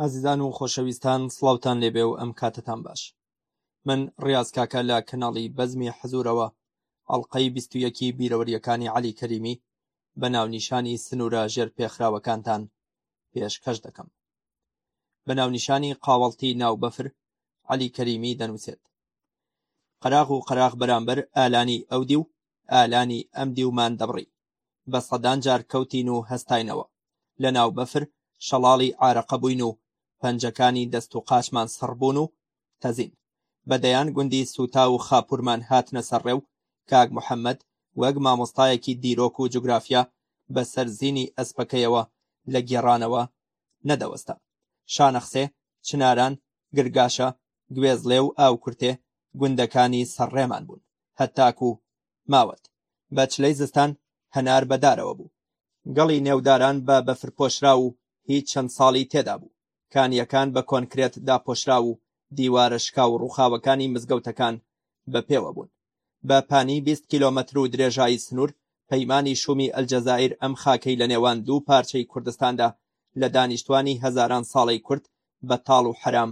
ئازیزان و خۆشەویستان سڵاوتان لێبێ و ئەم کاتتان باش من ڕاز کاکە لە کەناڵی بەزمی حەزورەوە ئەڵلقەی بیست و یەکی بیرەوەریەکانی عەلی کەریمی بە ناونیشانی سنوورە ژێر پێخراوەکانتان پێشکەش دەکەم بە ناونیشانی قاوەڵتی ناو بەفر عەلی کەریمی دەنووسێت قەراغ و قەراغ بەرامبەر ئالانی ئەودی و ئالانی ئەم دیومان دەبڕی بە سەدان جار کەوتین و هەستاینەوە لەناو بەفر شەڵاڵی عارەقە بووین و پەنجەکانی دەست و قاچمان سڕبوون و تەزین بە دەیان گوندی سوتا و خاپورمان هاتنە سەرڕێ و کاک محەممەد وەک مامۆستایەکی دیرۆک و جوگرافیا بەسەر زینی ئەسپەکەیەوە لە گێڕانەوە نەدەوەستا شانەخسێ چناران گرگاشە گوێزڵێ و ئاوکورتێ گوندەکانی سەر ڕێمان بوون هەتاکو ماوەت بە چلەی زستان هەنار بەدارەوە بوو گەڵی نێوداران بە بەفر پۆشرا و هی چەند ساڵی تێدا بوو کانیەکان بە کۆنکرێت داپۆشرا و دیوارە شکا و ڕووخاوەکانی مزگەوتەکان بە پێوە بوون بە پانی بیست کیلۆمەتر و درێژایی سنوور پەیمانی شومی ئەلجەزائیر ئەم خاکەی لە نێوان دوو پارچەی کوردستاندا لە دانیشتوانی هەزاران ساڵەی کورد بە تاڵ و حەرام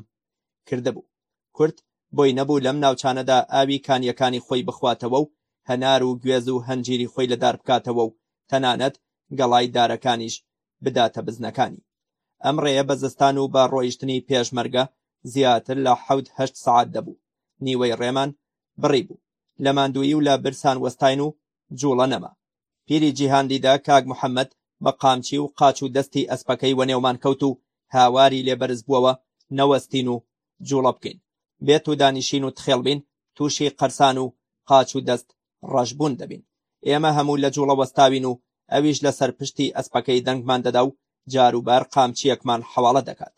کردبوو. کورد بۆی نەبوو لەم ناوچانەدا ئاوی کانییەکانی خۆی بخواتەوە و هەنار و گوێز و هەنجیری خۆی لە دار بکاتەوە و تەنانەت گەڵای دارەکانیش بداتە بزنەکانی. ئەم ڕێیە بە زستان و بە ڕۆیشتنی پێشمەرگە زیاتر لە حەوت هەشت سەعات دەبوو. نیوەی ڕێمان بڕیبوو. لە ماندوویی و لە برسان وەستاین و جووڵە نەما. پیری جیهان دیدە کاک محەمەد بە قامچی و قاچ و دەستی ئەسپەکەی وەنێومان کەوت و هاواری لێ بەرز بووەوە نەوەستین و جووڵە بکەین، بێتوو دانیشین و تخێڵ بین تووشی قەرسان و قاچ و دەست ڕەش بوون دەبین. ئێمە هەموو لە جووڵە وەستاوین و ئەویش لە سەر پشتی ئەسپەکەی دەنگمان دەدا و جاروبار قامچییەکمان حەواڵە دەکات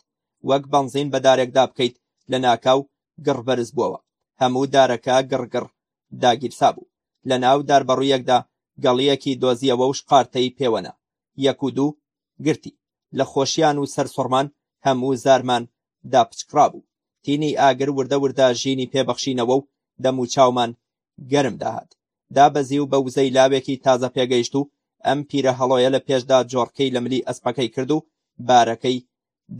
وەک بەنزین بە دارێکدا بکەیت، لە ناکاو گڕ بەرز بووەوە، هەموو دارەکە گڕ گڕ داگیرسابوو. لە ناو داربەڕوویەکدا گەڵیەکی دۆزیەوە و شقارتەی پێوەنا، یەک و دوو، گرتی، لە خۆشیان و سەرسوڕمان هەموو زارمان داپچکڕابوو، تینی ئاگر وردە وردە ژینی پێ بەخشینەوە و دەم و چاومان گەرم دەهات، دابەزی و بە وزەی لاوێکی تازە پێگەیشتوو ئەم پیرە هەڵۆیە لە پێشدا جۆڕکەی لە ملی ئەسپەکەی کرد و بارەکەی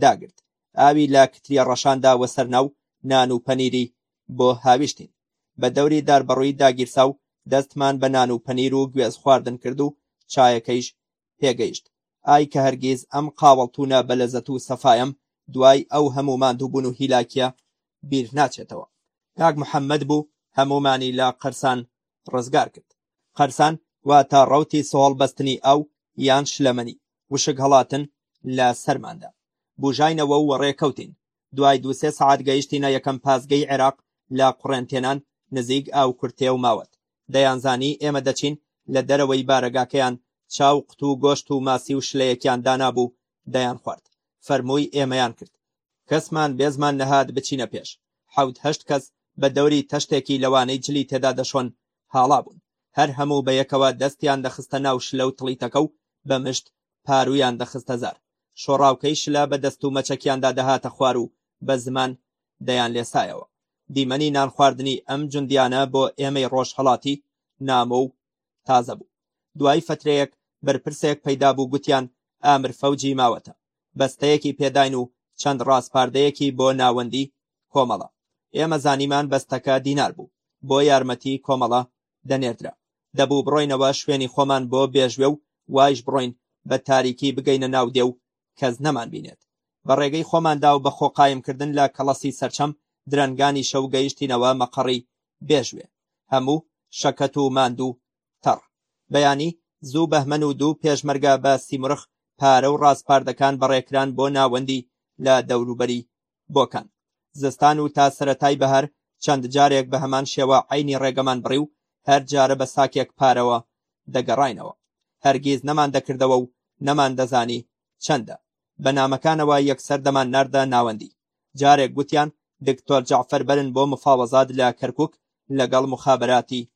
داگرت، ئاوی لە کتری ڕەشان دا وە سەر ناو نان و پەنیری بۆ هاویشتین. بە دەوری داربەڕووی داگیرساو دەستمان بە نان و پەنیر و گوێز خواردن کرد و چایەکەیش پێگەیشت. ئای کە هەرگیز ئەم قاوەڵتوونە بە لەزەت و سەفایەم دوای ئەو هەموو ماندووبوون و هیلاکیە بیر ناچێتەوە. کاک محەممەد بوو هەموومانی لە قەرسان ڕزگار کرد. قەرسان واتە ڕەوتی سەهۆڵ بەستنی ئاو یان شلەمەنی وشک هەڵاتن لە سەرماندا. بوژاینەوە و وەڕێ کەوتین. دوای دوو سێ سەعات گەیشتینە یەکەم پاسگەی عێراق لە قڕێنتێنان نزیک ئاو کورتێ و ماوەت. دەیانزانی ئێمە دەچین لە دەرەوەی بارەگاکەیان چا و قوت و گۆشت و ماسی و شلەیەکیان دانابوو دەیان خوارد. فەرمووی ئێمەیان کرد. کەسمان بێزمان نەهات بچینە پێش. حەوت هەشت کەس بە دەوری تەشتێکی لەوانەی جلی تێدا دەشۆن هاڵا بوون، هەر هەموو بەیەکەوە دەستیان دەخستە ناو شلە و تڵیتەکە و بە مشت پاروویان دەخستە زار، شۆڕاوکەی شلە بە دەست و مەچەکیاندا دەهاتە خوار و بە زمان دەیانلێسایەوە. دیمەنی نانخواردنی ئەم جوندیانە بۆ ئێمەی ڕۆژهەڵاتی نامۆ و تازە بوو. دوای فەترەیەک بەرپرسێک پەیدا بوو گوتیان ئامر فەوجی ماوەتە، بەستەیەکی پێداین و چەند ڕاسپاردەیەکی بۆ ناوەندی کۆمەڵە ئێمە زانیمان بەستەکە دینار بوو بۆ یارمەتی کۆمەڵە دەنێردرا دەبوو بڕۆینەوە شوێنی خۆمان بۆ بێژوێ و وایش بڕۆین بە تاریکی بگەینە ناو دێ و کەس نەمان بینێت بە ڕێگەی خۆماندا و بە خۆقایمکردن لە کەڵەسی سەرچەم درەنگانی شەو گەیشتینەوە مەقەڕی بێژوێ هەموو شەکەت و ماند و تەڕ بەیانی زوو بەهمەن و دوو پێشمەرگە بە سیمرخ پارە و ڕاسپاردەکان بەڕێکران بۆ ناوەندی لە دەوروبەری بۆکان زستان و تا سەرەتای بەهار چەند جارێک بە هەمان شێوە عینی ڕێگەمان بڕی و هەر جارە بە ساکێک پارەوە دەگەڕاینەوە هەرگیز نەمان دەکردەوە و نەمان دەزانی چەندە بە نامەکانەوە یەکسەر دەمان ناردە ناوەندی جارێک گوتیان دکتۆر جعفەر بەرن بۆ مفاوەزات لە کەرکک لەگەڵ مخابراتی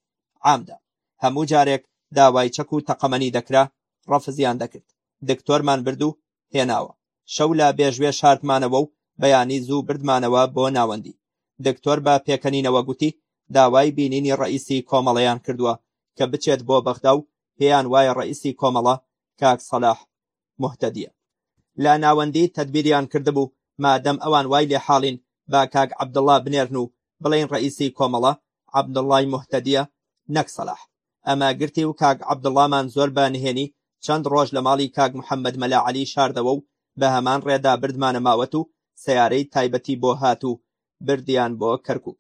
عامدا هەموو جارێک داوای چەک و تەقەمەنی دەکرا ڕەفزیان دەکرد دکتۆرمان برد و هێناوە شەو لە بێژوێ شاردمانەوە و بەیانی زوو بردمانەوە بۆ ناوەندی دکتۆر بە پێکەنینەوە گوتی داوای بینینی ڕئیسی کۆمەڵەیان کردووە کە بچێت بۆ بەغدا و پێیان وایە ڕئیسی کۆمەڵە کاک سەلاح مهتەدیە لە ناوەندی تەدبیریان کردبوو مادەم ئەوان وای لێ حاڵین با کاک عەبدوڵڵا بنێرن و بڵێین ڕئیسی کۆمەڵە عەبدوڵڵای مهتەدیە نەک سەلاح ئەمە گرتی و کاک عەبدوڵڵامان زۆر بە نهێنی چەند ڕۆژ لە ماڵی کاک محەممەد مەلا عەلی شاردەوە و بە هەمان ڕێدا بردمانە ماوەت و سەیارەی تایبەتی بۆ هات و بردیان بۆ کەرکک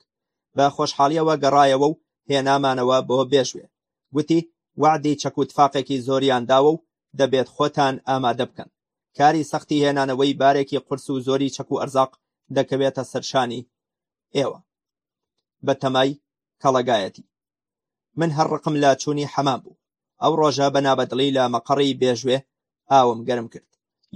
بە خۆشحاڵیەوە گەڕایەوە و هێنامانەوە بۆ بێژوێ گوتی وعدی چەک و تفاقێکی زۆریان داوە و دەبێت خۆتان ئامادە بکەن کاری سەختی هێنانەوەی بارێکی قرس و زۆری چەک و ئەرزاق دەکەوێتە سەرشانی ئێوە بە تەمای کەڵەگایەتی من هەر ڕقم لە چوونی حەمام بوو ئەو ڕۆژە بە نابەدڵی لە مەقەڕی بێژوێ ئاوم گەرم کرد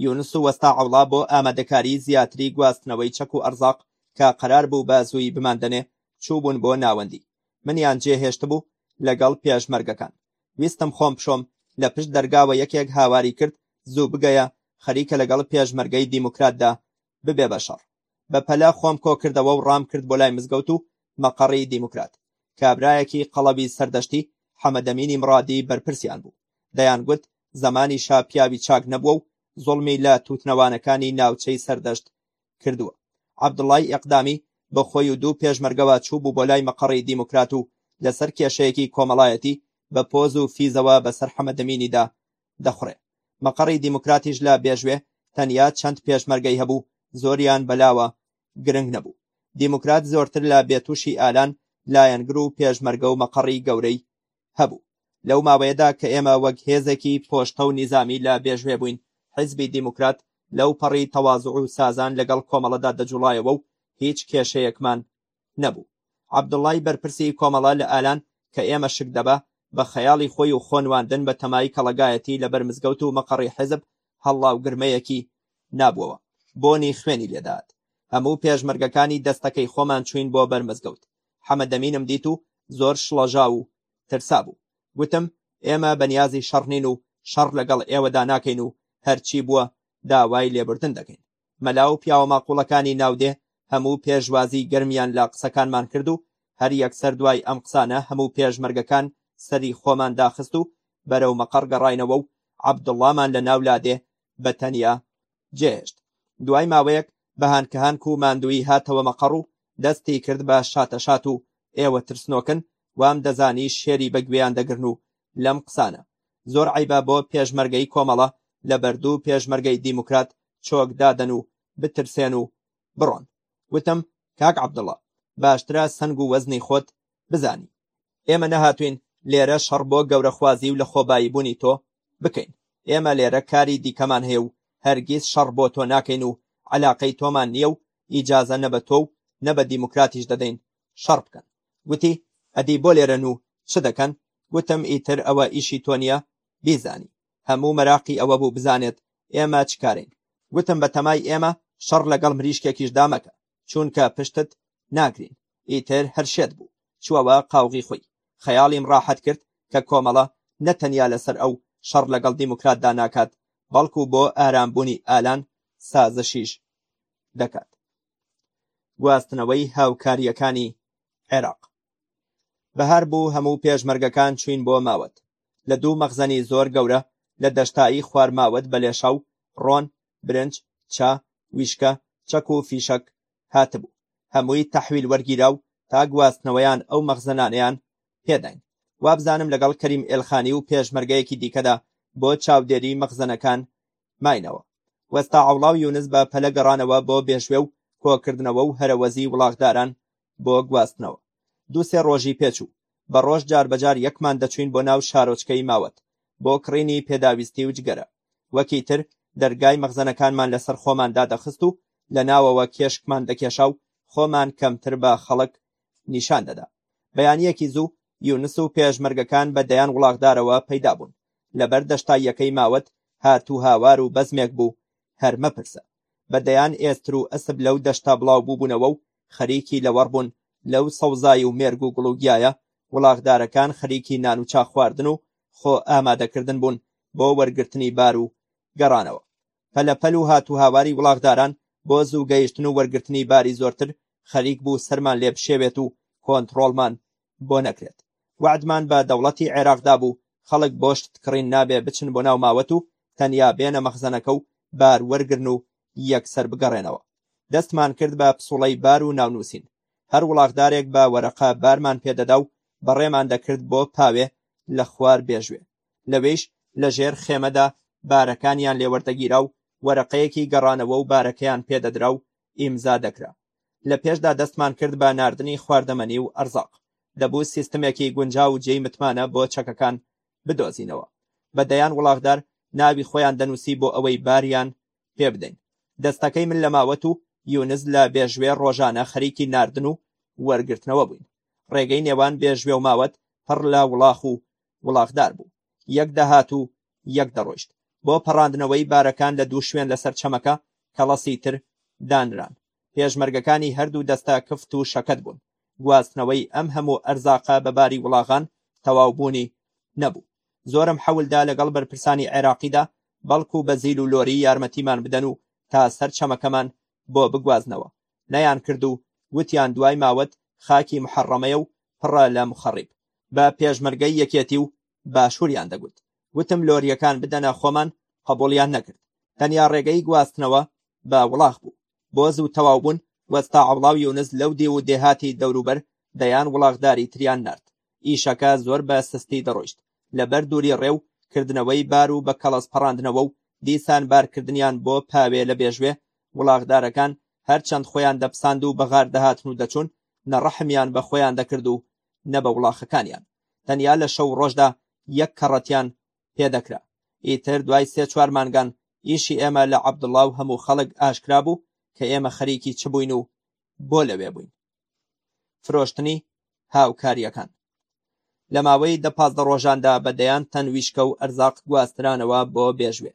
یونس و وەستا عەوڵا بۆ ئامادەکاری زیاتری گواستنەوەی چەک و ئەرزاق کە قەرار بوو بە زووی بماندەنێ چووبوون بۆ ناوەندی منیان جێهێشت بوو لەگەڵ پێشمەرگەکان ویستم خۆم پشۆم لە پشت دەرگاوە یەکێک هاواری کرد زوو بگەیە خەریکە لەگەڵ پێشمەرگەی دیموکراتدا ببێ بە شەڕ. بە پەلە خۆم کۆ کردەوە و ڕام کرد بۆ لای مزگەوت و مەقەڕی دیموکرات. کابرایەکی قەڵەبی سەردەشتی، حەمەدەمینی مڕادی بەرپرسیان بوو. دەیان گوت زەمانی شا پیاوی چاک نەبووە و زوڵمی لە تووتنەوانەکانی ناوچەی سەردەشت کردووە. عەبدوڵای ئێقدامی بە خۆی و دوو پێشمەرگەوە چووبوو بۆ لای مەقەڕی دیموکرات و لەسەر کێشەیەکی کۆمەڵایەتی بە پۆز و فیزەوە بەسەر حەمەدەمینیدا دەخوڕێ. مقەڕی دیموکراتیش لە بێژوێ تەنیا چەند پێشمەرگەی هەبوو، زۆریان بەلاوە گرنگ نەبوو. دیموکرات زۆرتر لە بێتووشی ئالان، لایەنگر و پێشمەرگە و مقەڕی گەورەی هەبوو. لەو ماوەیەدا کە ئێمە وەک هێزێکی پۆشتە و نیزامی لە بێژوێ بووین، حیزبی دیموکرات لەو پەڕی تەوازوع و سازان لەگەڵ کۆمەڵەدا دەجوڵایەوە و هیچ کێشەیەکمان نەبوو. عەبدوڵڵای بەرپرسی کۆمەڵە لە ئالان کە ئێمە شک دەبا، بە خەیاڵی خۆی و خۆ نواندن بە تەمای کەڵەگایەتی لە بەر مزگەوت و مەقەڕی حیزب هەڵڵاو گرمەیەکی نابووەوە، بۆنی خوێنی لێ دەهات. هەموو پێشمەرگەکانی دەستەکەی خۆمان چووین بۆ بەر مزگەوت. حەمەدەمینم دیت و زۆر شڵەژاو و ترسا بوو. گوتم، ئێمە بە نیازی شەڕ نین و شەڕ لەگەڵ ئێوەدا ناکەین و هەرچی بووە داوای لێبوردن دەکەین. مەلا و پیاوە ماقوڵەکانی ناودێ هەموو پێشوازی گەرمیان لە قسەکانمان کرد و هەر یەکسەر دوای ئەم قسانە هەموو پێشمەرگەکان سەری خۆمان داخست و بەرەو مەقەڕ گەڕاینەوە و عەبدوڵڵامان لە ناو لادێ بە تەنیا جێهێشت دوای ماوەیەک بەهانکەهانک و ماندووی هاتەوە مەقەڕ و دەستی کرد بە شاتەشات و ئێوە ترسنۆکن وام دەزانی شێری بە گوێیان دەگرن و لەم قسانە. زۆر عەیبە بۆ پێشمەرگەی کۆمەڵە لە بەردوو پێشمەرگەی دیموکرات چۆک دادەن و بترسێن و بڕۆن. وتم کاک عەبدوڵا باشترە سەنگ و وەزنی خۆت بزانی. ئێمە نەهاتووین لێرە شەڕ بۆ گەورەخوازی و لەخۆباییبوونی تۆ بکەین. ئێمە لێرە کاری دیکەمان هەیە و هەرگیز شەڕ بۆ تۆ ناکەین و عەلاقەی تۆمان نییە و ئیجازە نە بە تۆ و نە بە دیموکراتیش دەدەین شەڕ بکەن. گوتی، ئەدی بۆ لێرەن و چ دەکەن؟ گوتم، ئیتر ئەوە ئیشی تۆ نییە بیزانی. هەموو مەراقی ئەوە بوو بزانێت ئێمە چ کارەین. گوتم، بە تەمای ئێمە شەڕ لەگەڵ مریشکێکیشدا مەکە، چوونکە پشتت ناگرین. ئیتر هەر شێت بوو، چووەوە قاوغی خۆی. خەیاڵیم ڕاحەت کرد کە کۆمەڵە نە تەنیا لەسەر ئەو شەڕ لەگەڵ دیموکراتدا ناکات، بەڵکو بۆ ئارامبوونی ئالان سازشیش دەکات. گواستنەوەی هاوکارییەکانی عێراق بەهار بوو هەموو پێشمەرگەکان چوین بۆ ماوەت لە دوو مەخزەنی زۆر گەورە لە دەشتایی خوارماوەت بە لێشاو ڕۆن برنج چا ویشکە چەک و فیشەک هاتبوو هەمووی تەحویل وەرگیرا و تا گواستنەوەیان ئەو مەخزەنانەیان پێداین وابزانم لەگەڵ کەریم ئێلخانی و پێشمەرگەیەکی دیکەدا بۆ چاودێری مەخزەنەکان ماینەوە. وەستا عەوڵا و یونس بە پەلە گەڕانەوە بۆ بێشوێ و کۆکردنەوە و هەرەوەزی وڵاخداران بۆ گواستنەوە. دوو سێ ڕۆژی پێچوو. بە ڕۆژ جاربەجار یەکمان دەچووین بۆ ناو شارۆچکەی ماوەت بۆ کڕینی پێداویستی و جگەرە. وەکی تر دەرگای مەخزەنەکانمان لەسەر خۆمان دادەخست و لە ناوەوە کێشکمان دەکێشا و خۆمان کەمتر بە خەڵک نیشان دەدا. بەیانیەکی زوو یونس و پێشمەرگەکان بە دەیان وڵاخدارەوە پەیدا بوون. لەبەر دەشتاییەکەی ماوەت هات و هاوار و بەزمێک بوو، هەر مەپرسە. بە دەیان ئێستر و ئەسپ لەو دەشتە بڵاو بووبوونەوە و خەریکی لەوەڕ بوون، لەو سەوزایی و مێرگ و گوڵ و گیایە وڵاخدارەکان خەریکی نان و چا خواردن و خۆ ئامادەکردن بوون بۆ وەرگرتنی بار و گەڕانەوە. پەلەپەل و هاتوهاواری وڵاخداران بۆ زوو گەیشتن و وەرگرتنی باری زۆرتر خەریک بوو سەرمان لێ بشێوێت و کۆنتڕۆڵمان بۆ نەکرێت وەعدمان بە دەوڵەتی عێراق دابوو خەڵک بۆ شت کڕین نابێ بچن بۆ ناو ماوەت و تەنیا بێنە مەخزەنەکە و بار وەرگرن و یەکسەر بگەڕێنەوە دەستمان کرد بە پسوڵەی بار و ناونووسین هەر وڵاخدارێک بە وەرەقە بارمان پێدەدا و بەڕێمان دەکرد بۆ پاوێ لە خوار بێژوێ لەوێیش لەژێر خێمەدا بارەکانیان لێ وەردەگیرا و وەرەقەیەکی گەڕانەوە و بارەکەیان پێ دەدرا و ئیمزا دەکرا. لە پێشدا دەستمان کرد بە ناردنی خواردەمەنی و ئەرزاق. دەبوو سیستمێکی گونجاو و جێی متمانە بۆ چەکەکان بدۆزینەوە. بە دەیان وڵاخدار ناوی خۆیان دەنووسی بۆ ئەوەی باریان پێ بدەین. دەستەکەی من لە ماوەت و یونس لە بێژوێ ڕۆژانە خەریکی ناردن و وەرگرتنەوە بووین. ڕێگەی نێوان بێژوێ و ماوەت پڕ لە وڵاخ و وڵاخدار بوو یەک دەهات و یەک دەڕۆیشت بۆ پەڕاندنەوەی بارەکان لە دوو شوێن لەسەر چەمەکە کەڵەسی تر دانران پێشمەرگەکانی هەردوو دەستە کفت و شەکەت بوون گواستنەوەی ئەم هەموو ئەرزاقە بە باری وڵاغان تەواوبوونی نەبوو زۆرم حەولدا لەگەڵ بەرپرسانی عێراقیدا بەڵکو بە زیل و لۆری یارمەتیمان بدەن و تا سەر چەمەکەمان بۆ بگوازنەوە نەیان کرد و وتیان دوای ماوەت خاکی محەڕەمەیە و پڕە لە مخەڕیب بە پێشمەرگەی یەکێتی و باشووریان دەگوت وتم لۆریەکان بدەنە خۆمان قبوڵیان نەکرد تەنیا ڕێگەی گواستنەوە بە وڵاخ بوو بۆ زوو تەواو بوون وەستا عەوڵاو یونس لەو دێ و دێهاتی دەوروبەر دەیان وڵاخداری تریان نرد ئیشەکە زۆر بە سستی دەڕۆیشت لەبەر دووری ڕێ و کردنەوەی بار و بە کەڵەس پەڕاندنەوە و دیسان بارکردنیان بۆ پاوێ لە بێژوێ وڵاخدارەکان هەرچەند خۆیان دەپساند و بەغار دەهاتن و دەچوون نەڕەحمیان بە خۆیان دەکرد و نە بە وڵاخەکانیان، تەنیا لە شەو و ڕۆژدا یەک کەڕەتیان پێ دەکرا. ئیتر دوای سێ چوار مانگان ئیشی ئێمە لە عەبدوڵا و هەموو خەڵک ئاشکرا بوو کە ئێمە خەریکی چ بووین و بۆ لەوێ بووین. فرۆشتنی هاوکارییەکان لە ماوەی دە پازدە ڕۆژاندا بە دەیان تەن ویشکە و ئەرزاق گواسترانەوە بۆ بێژوێ.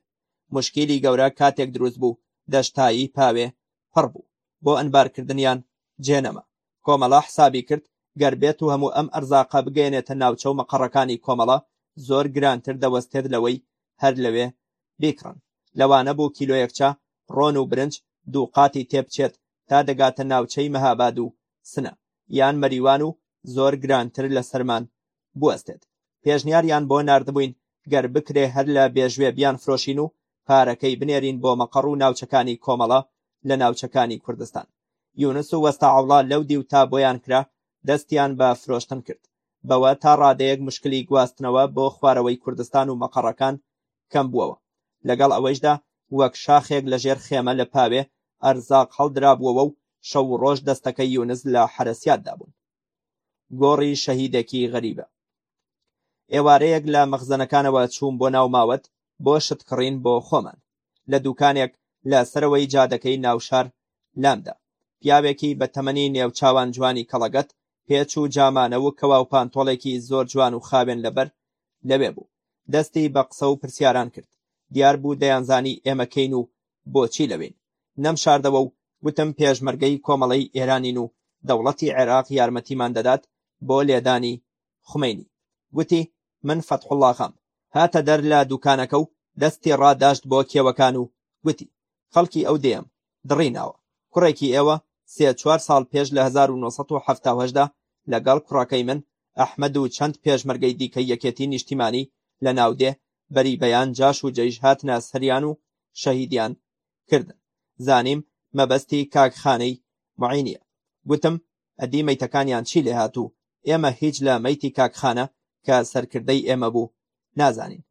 مشکیلی گەورە کاتێک دروست بوو دەشتایی پاوێ پڕ بوو، بۆ ئەنبارکردنیان جێ نەما، کۆمەڵە حسابی کرد گەر بێت و هەموو ئەم ئەرزاقە بگەیەنێتە ناوچە و مەقەڕەکانی کۆمەڵە زۆر گرانتر دەوەستێت لەوەی هەر لەوێ بیکڕن لەوانە بوو کیلۆیەک چا ڕۆن و برنج دوو قاتی تێ بچێت تا دەگاتە ناوچەی مەهاباد و سنە یان مەریوان و زۆر گرانتر لە سەرمان بوەستێت پێشنیاریان بۆ ناردبووین گەر بکرێ هەر لە بێژوێ بیان فرۆشین و پارەکەی بنێرین بۆ مەقەڕ و ناوچەکانی کۆمەڵە لە ناوچەکانی کوردستان یونس و وەستا عەوڵا لەو دیو تا بۆیان کرا دەستیان بە فرۆشتن کرد بەوە تا ڕادەیەک مشکلی گواستنەوە بۆ خوارەوەی کوردستان و مەقەڕەکان کەم بووەوە لەگەڵ ئەوەیشدا وەک شاخێک لە ژێر خێمە لە پاوێ ئەرزاق هەڵدرابووەوە و شەو و ڕۆژ دەستەکەی یونس لە حەرەسیاتدا بوون گۆڕی شەهیدێکی غەریبە ئێوارەیەک لە مەخزەنەکانەوە چووم بۆ ناو ماوەت بۆ شت کڕین بۆ خۆمان لە دوکانێک لە سەرەوەی جادەکەی ناوشار لامدا پیاوێکی بە تەمەنی نێوچاوان جوانی کەڵەگەت پێچ و جامانە و کەوا و پانتۆڵێکی زۆر جوان و خاوێن لەبەر لەوێ بوو دەستی بە قسە و پرسیاران کرد دیار بوو دەیانزانی ئێمە کەین و بۆچی لەوێین؟ نەمشاردەوە و گوتم پێشمەرگەی کۆمەڵەی ئێرانین و دەوڵەتی عێراق یارمەتیمان دەدات بۆ لێدانی خومەینی. گوتی من فەتحوڵاغام. هاتە دەر لە دووکانەکە و دەستی ڕاداشت بۆ کێوەکان و گوتی خەڵکی ئەو دێیەم، دڕی ناوە. کوڕێکی ئێوە سێ چوار ساڵ پێش لە هەزار و نۆ سەد و حەفتا و هەشت دا لەگەڵ کوڕەکەی من ئەحمەد و چەند پێشمەرگەی دیکەی یەکێتی نیشتیمانی لە ناو دێ بەری بەیان جاش و جەیش هاتنە سەریان و شەهیدیان کردن زانیم مەبەستی کاک خانەی معینیە گوتم ئەدی مەیتەکانیان چی لێهات و ئێمە هیچ لە مەیتی کاک خانە کە سەرکردەی ئێمە بوو نازانین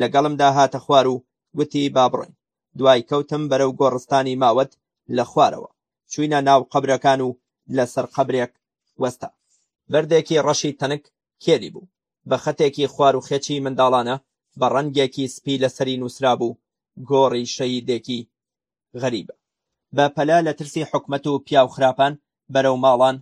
لەگەڵمدا هاتە خوار و گوتی با بڕۆین دوای کەوتم بەرەو گۆڕستانی ماوەت لە خوارەوە چوینە ناو قەبرەکان و لەسەر قەبرێک وەستا بەردێکی ڕەشی تەنک کێلی بوو بە خەتێکی خوار و خێچی منداڵانە بە ڕەنگێکی سپی لەسەری نووسرابوو، گۆڕی شەهیدێکی غەریب. بە پەلە لە ترسی حکومەت و پیاو خراپان بەرەو ماڵان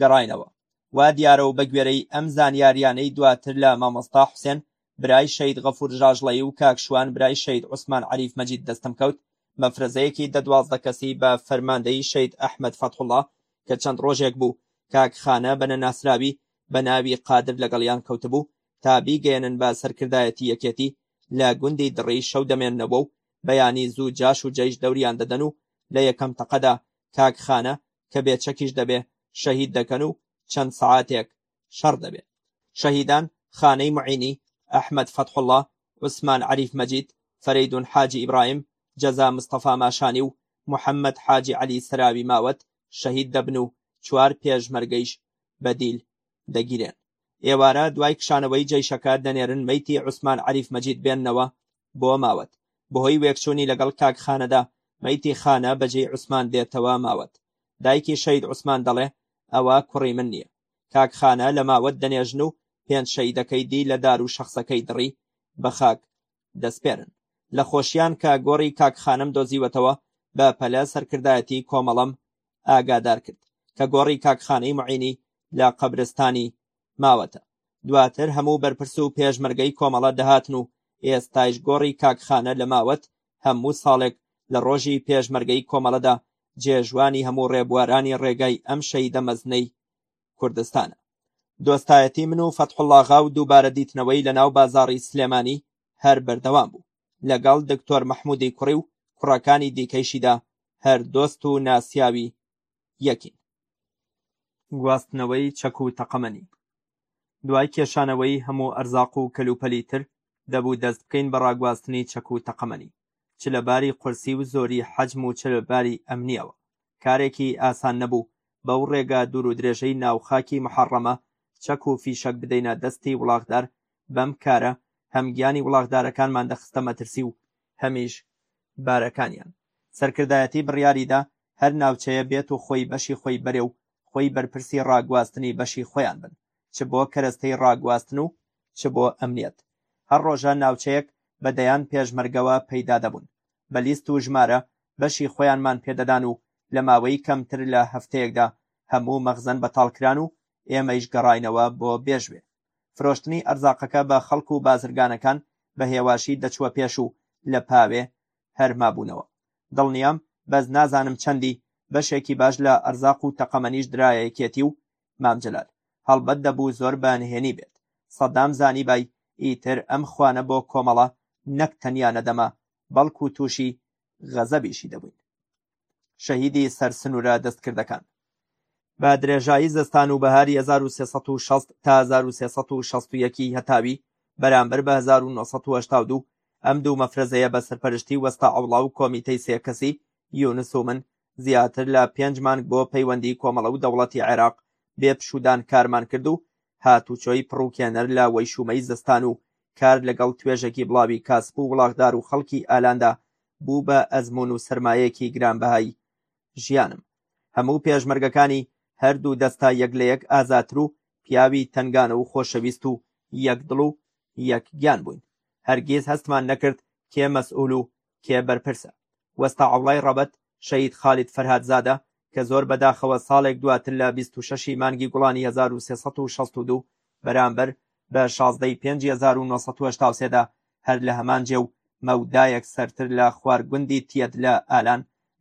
گەڕاینەوە. وا دیارە و بەگوێرەی ئەم زانیاریانەی دواتر لە مامۆستا حوسێن برای شەهید غەفور ژاژڵەیی و کاک شوان برای شەهید عوسمان عەریف مەجید دەستم کەوت، مەفرەزەیەکی دە دوازدە کەسی بە فەرماندەیی شەهید ئەحمەد فەتحوڵا کە چەند ڕۆژێک بوو کاک خانە بە نەناسراوی بە ناوی قادر لەگەڵیان کەوتبوو تا بیگەیەنن بە سەرکردایەتی یەکێتی، لە گوندی دڕی شەو دەمێننەوە و بەیانی زوو جاش و جەیش دەوریان دەدەن و لە یەکەم تەقەدا کاک خانە کە بێ چەکیش دەبێ شەهید دەکەن و چەند سەعاتێک شەڕ دەبێ. شەهیدان، خانەی موعینی، ئەحمەد فەتحوڵڵا، عوسمان عەریف مەجید، فەرەیدون حاجی ئیبراهیم، جەزا مستەفا ماشانی و محەممەد حاجی عەلی سەراوی ماوەت شەهید دەبن و چوار پێشمەرگەیش بەدیل دەگیرێن. ئێوارە دوای کشانەوەی جەیشەکە دەنێرن مەیتی عوسمان عەریف مەجید بێننەوە بۆ ماوەت. بەهۆی وێکچوونی لەگەڵ کاک خانەدا، مەیتی خانە بە جێی عوسمان دێتەوە ماوەت. دایکی شەهید عوسمان دەڵێ ئەوە کوڕی من نییە. کاک خانە لە ماوەت دەنێژن و پێنج شەهیدەکەی دی لە دار و شەخسەکەی دڕی بە خاک دەسپێرن لە خۆشیان کە گۆڕی کاک خانم دۆزیوەتەوە بە پەلە سەرکردایەتی کۆمەڵەم ئاگادار کرد کە گۆڕی کاک خانەی معینی لە قەبرستانی ماوەتە دواتر هەموو بەرپرس و پێشمەرگەی کۆمەڵە دەهاتن و ئێستایش گۆڕی کاک خانە لە ماوەت هەموو ساڵێک لە ڕۆژی پێشمەرگەی کۆمەڵەدا جێژوانی هەموو ڕێبوارانی ڕێگای ئەم شەیدە مەزنەی کوردستانە. دۆستایەتی من و فەتحوڵاغا و دووبارە دیتنەوەی لە ناو بازاڕی سلێمانی هەر بەردەوام بوو لەگەڵ دکتۆر مەحمودی کوڕی و کوڕەکانی دیکەیشیدا هەر دۆست و ناسیاوی یەکین گواستنەوەی چەک و تەقەمەنی دوای کێشانەوەی هەموو ئەرزاق و کەلوپەلی تر دەبوو دەست بکەین بە ڕاگواستنی چەک و تەقەمەنی چ لە باری قورسی و زۆری حەجم و چ لە باری ئەمنییەوە، کارێکی ئاسان نەبوو بەو ڕێگا دوور و درێژەی ناو خاکی محەڕەمە چەک و فیشەک بدەینە دەستی وڵاخدار، بەم کارە هەم گیانی وڵاخدارەکانمان دەخستە مەترسی و هەمیش بارەکانیان. سەرکردایەتی بڕیاری دا هەر ناوچەیە بێت و خۆی بەشی خۆی بەرێ و خۆی بەرپرسی ڕاگواستنی بەشی خۆیان بن، چ بۆ کەرەستەی ڕاگواستن و چ بۆ ئەمنیەت. هەر ڕۆژە ناوچەیەک بە دەیان پێشمەرگەوە پەیدا دەبوون. بە لیست و ژمارە بەشی خۆیانمان پێ دەدان و لە ماوەی کەمتر لە هەفتەیەکدا هەموو مەخزەن بەتاڵ کران و ئێمەیش گەڕاینەوە بۆ بێژوێ. فرۆشتنی ئەرزاقەکە بە خەڵک و بازرگانەکان بە هێواشی دەچووە پێش و لە پاوێ هەر مابوونەوە. دڵنیام، بەس نازانم چەندی، بەشێکی باش لە ئەرزاق و تەقەمەنیش درایە یەکێتی و مام جەلال، هەڵبەت دەبوو زۆر بە نهێنی بێت، سەدام زانیبای ئیتر ئەم خوانە بۆ کۆمەڵە نەک تەنیا نەدەما، بەڵکو تووشی غەزەبیشی دەبووین. شەهیدی سەر سنوورە دەستکردەکان. بە درێژایی زستان و بەهاری 1360 تا 1361 ی هەتاوی بەرامبەر بە 1982 ئەم دوو مەفرەزەیە بە سەرپەرشتی وەستا عەوڵا و کۆمیتەی سێ کەسی یونس و من زیاتر لە پێنج مانگ بۆ پەیوەندی کۆمەڵە و دەوڵەتی عێراق بێ پشودان کارمان کرد و هاتوچۆی پڕوکێنەر لە وەیشومەی زستان و کار لەگەڵ توێژەکی بڵاوی کاسپ و وڵاخدار و خەڵکی ئالاندا بوو بە ئەزمون و سەرمایەکی گرانبەهای ژیانم. هەموو پێشمەرگەکانی هەردوو دەستا یەک لە یەک ئازاتر و پیاوی تەنگانە و خۆشەویست و یەک دڵ و یەک گیان بووین. هەرگیز هەستمان نەکرد کێ مەسئول و کێ بەرپرسە؟ وەستا عەوڵای ڕەبەت، شەهید خالید فەرهادزادە کە زۆر بە داخەوە ساڵێک دواتر لە بیست و شەش ی مانگی گوڵانی هەزار و سێ سەد و شەست و دوو بەرامبەر بە شازدە ی پێنجی هەزار و نۆ سەد و هەشتا و سێ دا هەر لە هەمان جێ و مەودایەک سەرتر لە خوار گوندی تیەد لە ئالان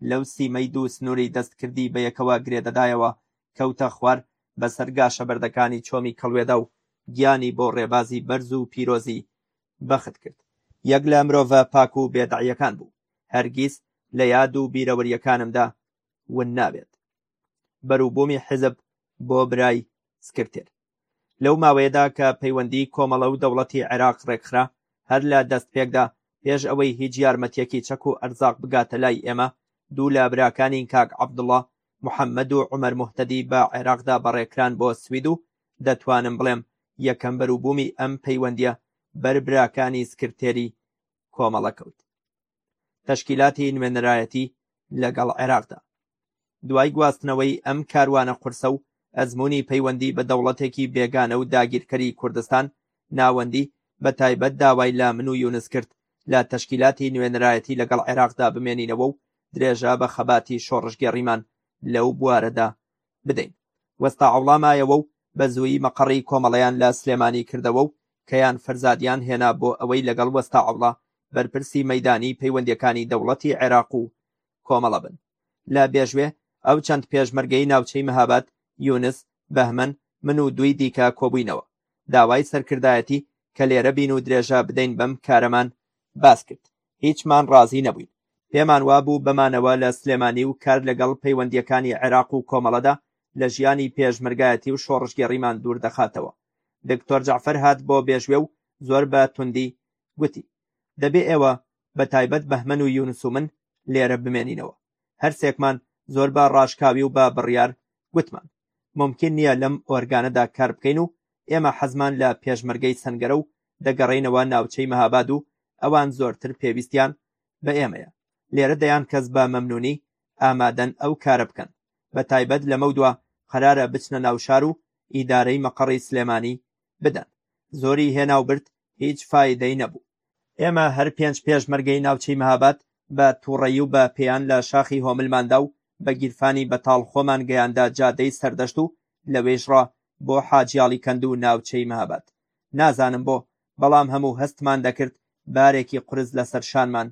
لەو سیمەی دوو سنووری دەستکردی بە یەکەوە گرێ دەدایەوە کەوتە خوار بەسەر گاشە بەردەکانی چۆمی کەڵوێدا و گیانی بۆ ڕێبازی بەرز و پیرۆزی بەخت کرد یەک لە مرۆڤە پاک و بێدەعیەکان بوو هەرگیز لە یاد و بیرەوەریەکانمدا ون نابێت بەروبوومی حزب بۆ برای سکرتێر لەو ماوەیەدا کە پەیوەندی کۆمەڵە و دەوڵەتی عێراق ڕێکخرا هەر لە دەست پێکدا پێش ئەوەی هیچ یارمەتیەکی چەک و ئەرزاق بگاتە لای ئێمە دوو لە براکانی کاک عەبدوڵڵا محەممەد و عمر مهتەدی بە عێراقدا بەڕێکران بۆ سوید و دەتوانم بڵێم یەکەم بەروبوومی ئەم پەیوەندیە بەر براکانی سکرتێری کۆمەڵە کەوت تەشکیلاتی نوێنەرایەتی لەگەڵ عێراقدا دوای گواستنەوەی ئەم کاروانە قورسە و ئەزمموی پەیوەندی بە دەوڵەتێکی بێگانە و داگیرکەری کوردستان ناوەندی بە تایبەت داوای لە من و یونس کرد لە تەشکیلاتی نوێنەرایەتی لەگەڵ عێراقدا بمێنینەوە و درێژە بە خەباتی شۆڕشگێڕیمان لەو بوارەدا بدەین وەستا عەوڵا مایەوە و بە زوویی مەقەڕی کۆمەڵەیان لە سلێمانی کردەوە و کەیان فەرزادیان هێنا بۆ ئەوەی لەگەڵ وەستا عەوڵا بەرپرسی مەیدانی پەیوەندیەکانی دەوڵەتی عێراق و کۆمەڵە بن لە بێژوێ ئەو چەند پێشمەرگەی ناوچەی مەهاباد یونس بەهمەن من و دووی دیکە کۆبووینەوە داوای سەرکردایەتی کە لێرە بین و درێژە بدەین بەم کارەمان باس کرد هیچمان ڕازی نەبووین پێمان وابوو بمانەوە لە سلێمانی و کار لەگەڵ پەیوەندیەکانی عێراق و کۆمەڵەدا لە ژیانی پێشمەرگایەتی و شۆڕشگێڕیمان دوور دەخاتەوە دکتۆر جعفر هات بۆ بێژوێ و زۆر بە توندی گوتی دەبێ ئێوە بە تایبەت بەهمەن و یونس و من لێرە بمێنینەوە هەرسێکمان زۆر بە ڕاشکاوی و بە بڕیار گوتمان ممکن نییە لەم ئۆرگانەدا کار بکەین و ئێمە حەزمان لە پێشمەرگەی سەنگەرە و دەگەڕێینەوە ناوچەی مەهاباد و ئەوان زۆرتر پێویستیان بە ئێمەیە لێرە دەیان کەس بە مەمنونی ئامادەن ئەو کارە بکەن بە تایبەت لەمەو دوا قەرارە بچنە ناوشار و ئیدارەی مەقەڕی سلێمانی بدەن زۆری هێناو برد هیچ فایدەی نەبوو. ئێمە هەر پێنج پێشمەرگەی ناوچەی مهاباد بە توڕەیی و بە پێیان لە شاخی هۆملماندا و بە گیرفانی بەتاڵ خۆمان گەیاندە جادەی سەردەشت و لەوێیش ڕا بۆ حاجیاڵی کەند و ناوچەی مهاباد. نازانم بۆ بەڵام هەموو هەستمان دەکرد بارێکی قورس لە سەر شانمان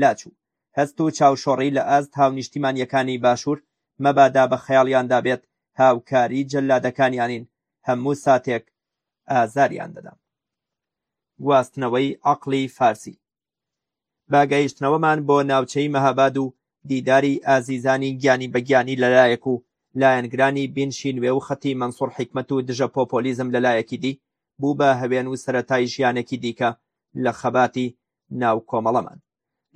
لاچوو. هەست و چاوشۆڕی لە ئاست هاونیشتیمانیەکانی باشوور مەبادا بە خەیاڵیاندا بێت هاوکاری جەللادەکانیانین هەموو ساتێک ئازاریان دەدا. گواستنەوەی عەقڵی فارسی با گەیشتنەوەمان بۆ ناوچەی مەهاباد و دیداری ئازیزانی گیانی بەگیانی لەلایەک و لایەنگرانی بین شینوێ و خەتی مەنسوڕ حیکمەت و دژە پۆپۆلیزم لەلایەکی دی بوو بە هەوێن و سەرەتای ژیانێکی دیکە لە خەباتی ناو کۆمەڵەمان.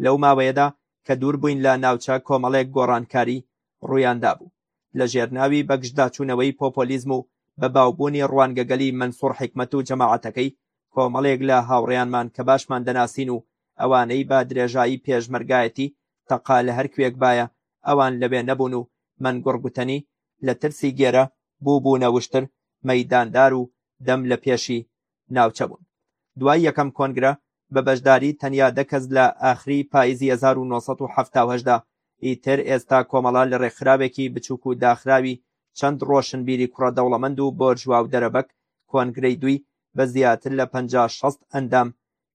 لەو ماوەیەدا کە دووربووین لە ناوچە کۆمەڵێک گۆڕانکاری ڕوویاندابوو لە ژێرناوی بەگژداچوونەوەی پۆپۆلیزم و بە باوبوونی ڕوانگەگەلی مەنسوڕ حیکمەت و جەماعەتەکەی کۆمەڵێک لە هاوڕێیانمان کە باشمان دەناسین و ئەوانەی بە درێژایی پێشمەرگایەتی تەقا لە هەر کوێک بایە ئەوان لەوێ نەبوون و مەنگوڕ گوتەنی لە ترسی گێرە بووبوونە وشتر مەیداندار و دەم لە پێشی ناوچە بوون دوای یەکەم کۆنگرە بە بەشداری تەنیا دە کەس لە ئاخری پاییزی 1970دا ئیتر ئێستا کۆمەڵە لە ڕێکخراوێکی بچووک و داخراوی چەند ڕۆشنبیری کوڕە دەوڵەمەند و بۆرژوا و دەرەبەگ کۆنگرەی دووی بە زیاتر لە پەنجا شەست ئەندام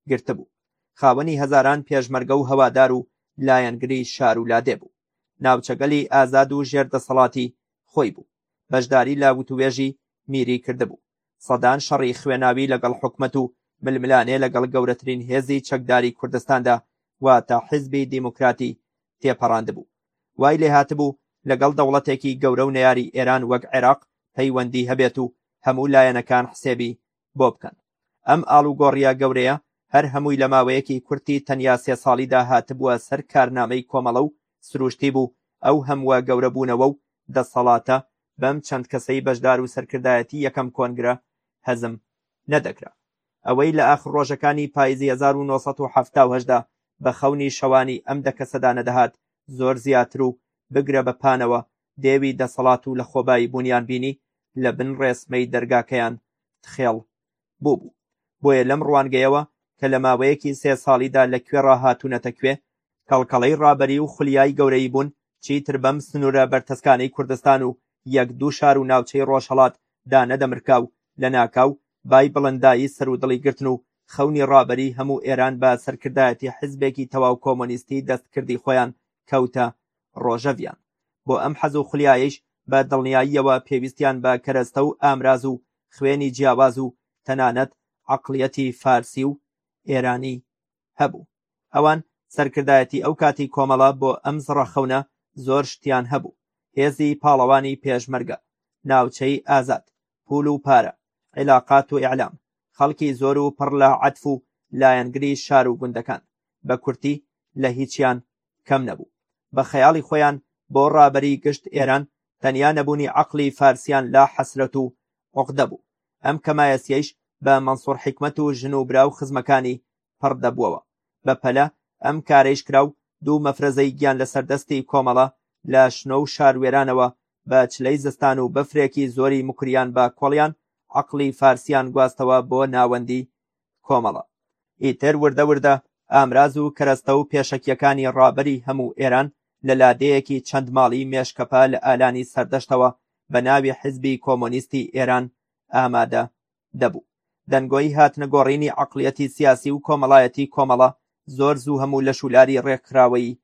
گرتبوو خاوەنی هەزاران پێشمەرگە و هەوادار و لایەنگری شار و لادێ بوو ناوچەگەلی ئازاد و ژێر دەسەڵاتی خۆی بوو بەشداری لە وتوێژی میری کردبوو سەدان شەڕی خوێناوی لەگەڵ حکومەت و ململانێ لەگەڵ گەورەترین هێزی چەکداری کوردستاندا واتە حیزبی دیموکراتی تێپەڕاندبوو. وای لێهاتبوو لەگەڵ دەوڵەتێکی گەورە و نەیاری ئێران وەک عێراق پەیوەندی هەبێت و هەموو لایەنەکان حسێبی بۆ بکەن. ئەم ئاڵوگۆڕییە گەورەیە هەر هەمووی لە ماوەیەکی کورتی تەنیا سێ ساڵیدا هاتبووە سەر کارنامەی کۆمەڵە و سرووشتی بوو ئەو هەمووە گەورەبوونەوە و دەسەڵاتە بەم چەند کەسەی بەشدار و سەرکردایەتی یەکەم کۆنگرە هەزم نەدەکرا. ئەوەی لە ئاخر ڕۆژەکانی پایزی هەزار و نۆ سەد و حەفتا و هەشت دا بە خەونی شەوانی ئەم دە کەسەدا نەدەهات زۆر زیاتر و بگرە بە پانەوە دێوی دەسەڵات و لەخۆبایی بوونیان بینی لە بن ڕێسمەی دەرگاکەیان تخێڵ بۆ بوو بۆیە لەم ڕوانگەیەوە کە لە ماوەیەکی سێ ساڵیدا لە کوێ ڕاهاتوونەتە کوێ کەڵکەڵەی ڕابەری و خولیای گەورەی بوون چیتر بەم سنوورە بەرتەسکانەی کوردستان و یەک دوو شار و ناوچەی ڕۆژهەڵات دا نەدەمرکا و لە ناکاو بای بڵندایی سەر و دڵی گرتن و خەونی ڕابەری هەموو ئێران بە سەرکردایەتی حزبێکی تەواو کۆمۆنیستی دەستکردی خۆیان کەوتە ڕۆژەڤیان بۆ ئەم حەز و خولیایەیش بە دڵنیاییەوە پێویستیان بە کەرەستە و ئامراز و خوێنی جیاواز و تەنانەت عەقڵیەتی فارسی و ئێرانی هەبوو. ئەوان سەرکردایەتی ئەو کاتی کۆمەڵە بۆ ئەم زڕە خەونە زۆر شتیان هەبوو، هێزی پاڵەوانی پێشمەرگە، ناوچەی ئازاد، پول و پارە، عیلاقات و ئیعلام، خەڵکی زۆر و پڕ لە عەتف و لایەنگری شار و گوندەکان، بە کورتی لە هیچیان کەم نەبوو بە خەیاڵی خۆیان بۆ ڕابەری گشت ئێران تەنیا نەبوونی عەقڵی فارسیان لا حەسرەت و عوقدە بوو ئەم کەمایەسیەیش بە مەنسوڕ حیکمەت و ژن و برا و خزمەکانی پڕ دەبووەوە بە پەلە ئەم کارەیش کرا و دوو مەفرەزەی گیان لە سەردەستی کۆمەڵە لە شنۆ و شاروێرانەوە بە چلەی زستان و بەفرێکی زۆری مکریان بە کۆڵیان عەقڵی فارسیان گواستەوە بۆ ناوەندی کۆمەڵە. ئیتر وردە وردە ئامراز و کەرەستە و پێشەکیەکانی ڕابەری هەموو ئێران لە لادێیەکی چەند ماڵی مێشکەپا لە ئالانی سەردەشتەوە بە ناوی حیزبی کۆمۆنیستی ئێران ئامادە دەبوو. دەنگۆی هاتنە گۆڕینی عقلیەتی سیاسی و کۆمەڵایەتی کۆمەڵە زۆر زوو هەموو لە شولاری ڕێکخراوەی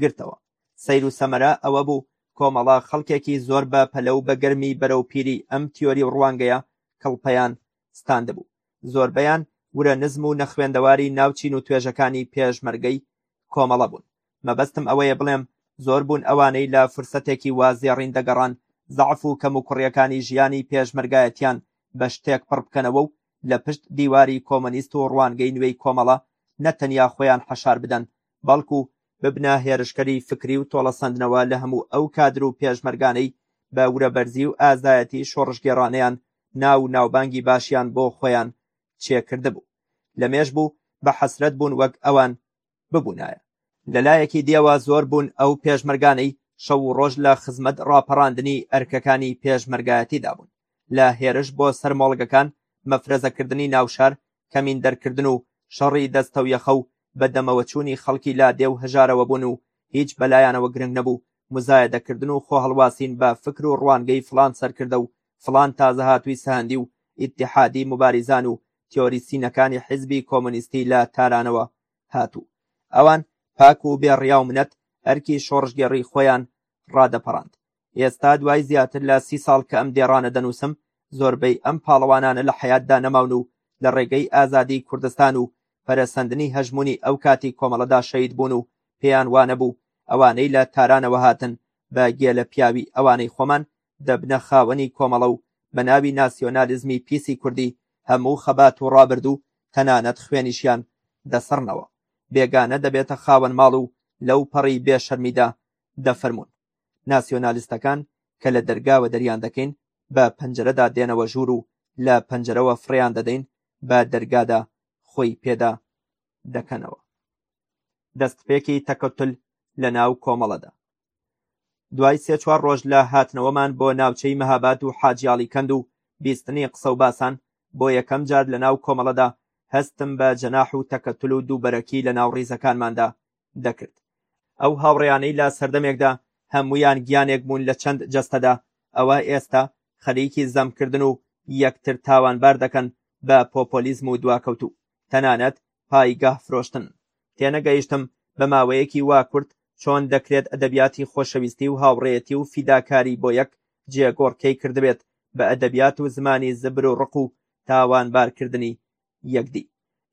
گرتەوە. سەیر و سەمەرە ئەوە بوو کۆمەڵە خەڵکێکی زۆر بە پەلە و بە گەرمی بەرەو پیری ئەم تیۆری و ڕوانگەیە کڵپەیان ستاندبوو، زۆربەیان ورە نزم و نەخوێندەواری ناو چین و توێژەکانی پێشمەرگەی کۆمەڵە بوون، مەبەستم ئەوەیە بڵێم زۆر بوون ئەوانەی لە فرسەتێکی وا زێڕین دەگەڕان زەعف و کەموکوڕیەکانی ژیانی پێشمەرگایەتیان بە شتێک پڕ بکەنەوە و لە پشت دیواری کۆمۆنیست و ڕوانگەی نوێی کۆمەڵە نە تەنیا خۆیان حەشار بدەن بەڵکو ببنە هێرشکەری فکری و تۆڵەسەندنەوە لە هەموو ئەو کادر و پێشمەرگانەی بە ورەبەرزی و ئازایەتی شۆڕشگێڕانەیان ناو و ناوبانگی باشیان بۆ خۆیان چێکردبوو لەمێش بوو بە حەسرەت بوون وەک ئەوان ببوونایە لەلایەکی دیەوە زۆر بوون ئەو پێشمەرگانەی شەو و ڕۆژ لە خزمەت ڕاپەڕاندنی ئەرکەکانی پێشمەرگایەتیدا بوون لە هێرش بۆ سەرمۆڵگەکان مەفرەزەکردنی ناوشار کەمین دەرکردن و شەڕی دەستەویەخە و بە دەمەوە چوونی خەڵکی لادێ و هەژارەوە بوون و هیچ بەلایانەوە گرنگ نەبوو مزایەدە کردن و خۆ هەڵواسین بە فکر و ڕوانگەی فڵان سەرکردە و فڵان تازە هاتووی سەهەندی و ئیتیحادی موباریزان و تیۆریسینەکانی حیزبی کۆمۆنیستی لە تارانەوە هاتوو ئەوان پاک و بێ ڕیا و منەت ئەرکی شۆڕشگێڕی خۆیان ڕادەپەڕاند ئێستا دوای زیاتر لە سی ساڵ کە ئەم دێڕانە دەنووسم، زۆربەی ئەم پاڵەوانانە لە حەیاتدا نەماون و لە ڕێگەی ئازادیی کوردستان و پەرەسەندنی هەژموونی ئەو کاتی کۆمەڵەدا شەهید بوون و پێیان وا نەبوو ئەوانەی لە تارانەوە هاتن بە گێلە پیاوی ئەوانەی خۆمان دەبنە خاوەنی کۆمەڵە و بە ناوی ناسیۆنالیزمی پیسی کوردی هەموو خەبات و ڕابردوو تەنانەت خوێنیشیان دەسڕنەوە بێگانە دەبێتە خاوەن ماڵ و لەو پەڕی بێشەرمیدا دەفەرموون ناسیۆنالیستەکان کە لە دەرگاوە دەریان دەکەین بە پەنجەرەدا دێنەوە ژوور و لە پەنجەرەوە فڕێیان دەدەین بە دەرگادا خۆی پێدا دەکەنەوە دەستپێکی تەکەتل لە ناو کۆمەڵەدا دوای سێ چوار ڕۆژ لە هاتنەوەمان بۆ ناوچەی مەهابات و حاجیاڵی کەند و بیستنی قسە و باسان بۆ یەکەم جار لە ناو کۆمەڵەدا هەستم بە جەناح و تەکەتل و دووبەرەکی لە ناو ڕیزەکانماندا دەکرد ئەو هاوڕێیانەی لە سەردەمێکدا هەمویان گیانێک بوون لە چەند جەستەدا ئەوە ئێستا خەریکی زەمکردن و یەکتر تاوانبار دەکەن بە پۆپۆلیزم و دواکەوتوو تەنانەت پایگاه فرۆشتن تێنەگەیشتم بە ماوەیەکی وا کورت چۆن دەکرێت ئەدەبیاتی خۆشەویستی و هاوڕێتی و فیداکاری بۆ یەک جێگۆڕکێی کردبێت بە ئەدەبیات و زمانی زبر و ڕق و تاوانبارکردنی یەکدی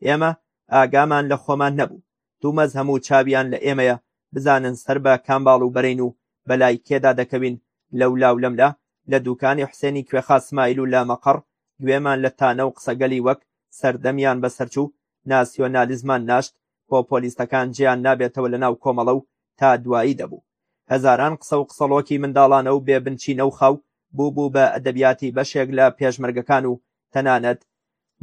ئێمە ئاگامان لە خۆمان نەبوو دوو مەزهەم و چاویان لە ئێمەیە بزانن سەر بە کام باڵ و بەرەین و بە لای کێدا دەکەوین، لەولا و لەملا، لە دووکانی حوسێنی کوێخا سمایل و لە مەقەڕ، گوێمان لە تانە و قسەگەلی وەک، سەردەمیان بەسەرچوو، ناسیۆنالیزمان ناشت، پۆپۆلیستەکان جێیان نابێتەوە لە ناو کۆمەڵە و تا دوایی دەبوو. هەزاران قسە و قسەڵۆکی منداڵانە و بێ بنچینە و خاو، بووبوو بە ئەدەبیاتی بەشێک لە پێشمەرگەکان و تەنانەت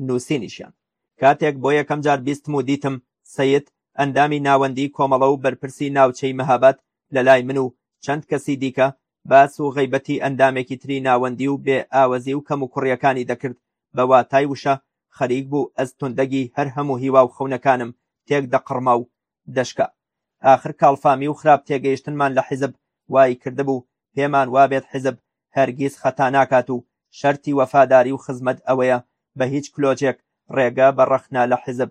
نووسینیشیان. کاتێک بۆ یەکەم جار بیستم و دیتم سەید ئەندامی ناوەندی کۆمەڵە و بەرپرسی ناوچەی مەهاباد لە لای من و چەند کەسی دیکە باس و غەیبەتی ئەندامێکی تری ناوەندی و بێ ئاوەزی و کەموکوڕیەکانی دەکرد بە واتای وشە خەریک بوو ئەستوندەگی هەر هەموو هیوا و خەونەکانم تێک دەقڕما و دەشکا. ئاخر کاڵفامی و خراپ تێگەیشتنمان لە حیزب وای کردبوو پێمان وابێت حیزب هەرگیز خەتا ناکات و شەرتی وەفاداری و خزمەت ئەوەیە بە هیچ کلۆجێک ڕێگە بە ڕەخنە لە حیزب